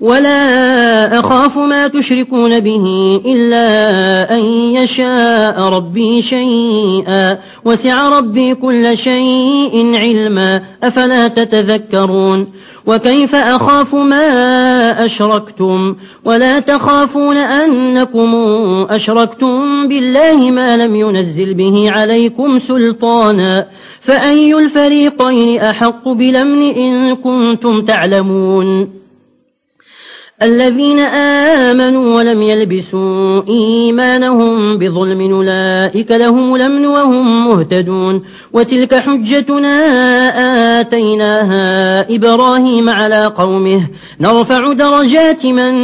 ولا أخاف ما تشركون به إلا أن يشاء ربي شيئا. وسع ربي كل شيء علما. أفلا تتذكرون؟ وكيف أخاف ما أشركتم؟ ولا تخافون أنكم أشركتم بالله ما لم ينزل به عليكم سلطانا. فأي الفريقين أحق بلمن إن كنتم تعلمون؟ الذين آمنوا ولم يلبسوا إيمانهم بظلم أولئك لهم لمن وهم مهتدون وتلك حجتنا آتيناها إبراهيم على قومه نرفع درجات من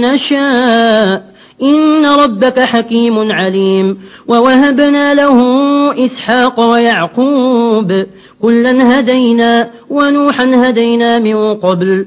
نشاء إن ربك حكيم عليم ووهبنا له إسحاق ويعقوب كلا هدينا ونوحا هدينا من قبل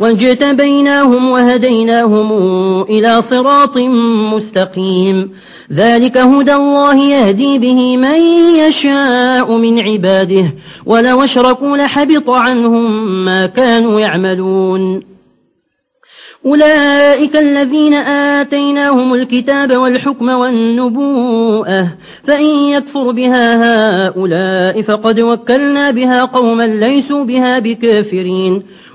واجتبيناهم وهديناهم إلى صراط مستقيم. ذلك هدى الله يهدي به من يشاء من عباده. ولو أشركوا لحبط عنهم ما كانوا يعملون. أولئك الذين آتيناهم الكتاب والحكم والنبوءة فإن يكفر بها هؤلاء فقد وكلنا بها قوما ليسوا بها بكافرين.